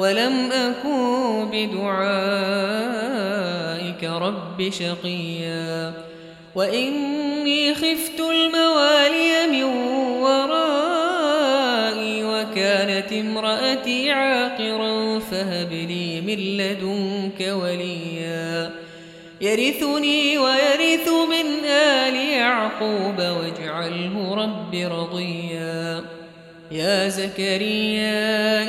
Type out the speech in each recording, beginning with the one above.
ولم أكن بدعائك رب شقيا. وإني خفت الموالي من ورائي وكانت امرأتي عاقرا فهب لي من لدنك وليا. يرثني ويرث من آل يعقوب واجعله رب رضيا. يا زكريا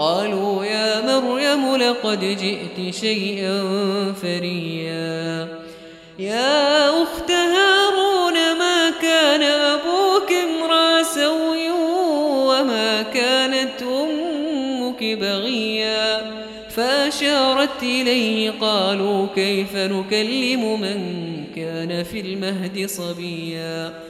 قالوا يا مريم لقد جئت شيئا فريا. يا أخت هارون ما كان أبوك امرأ سوي وما كانت أمك بغيا؟ فأشار أشارت إليه قالوا كيف نكلم من كان في المهد صبيا؟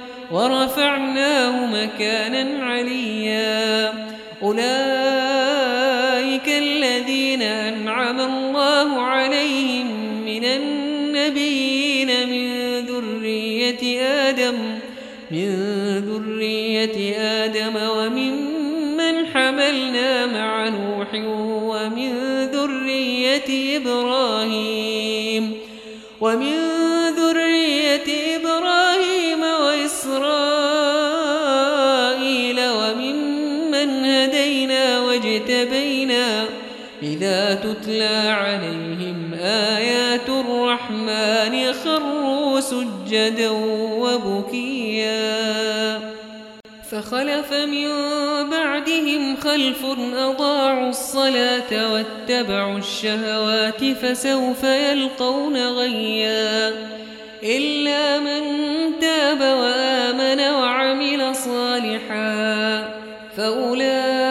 ورفعناه مكانا عليا. أولئك الذين أنعم الله عليهم من النبيين من ذرية آدم من ذرية آدم وممن حملنا مع نوح ومن ذرية إبراهيم ومن ذرية إبراهيم هدينا واجتبينا إذا تتلى عليهم آيات الرحمن خروا سجدا وبكيا فخلف من بعدهم خلف أضاعوا الصلاة واتبعوا الشهوات فسوف يلقون غيا إلا من تاب وآمن وعمل صالحا فأولئك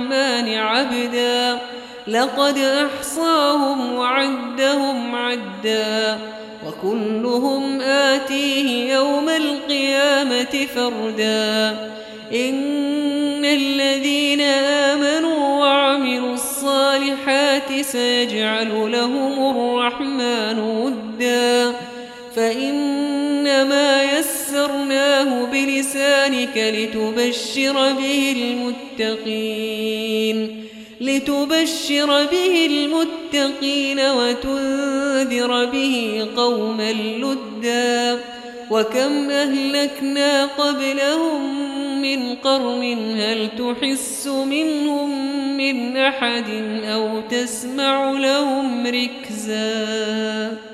الرحمن عبدا. لقد أحصاهم وعدهم عدا. وكلهم آتيه يوم القيامة فردا. إن الذين آمنوا وعملوا الصالحات سيجعل لهم الرحمن ودا. فإنما يسرناه بلسانك لتبشر به المتقين لتبشر به المتقين وتنذر به قوما لدا وكم أهلكنا قبلهم من قرن هل تحس منهم من أحد أو تسمع لهم ركزاً؟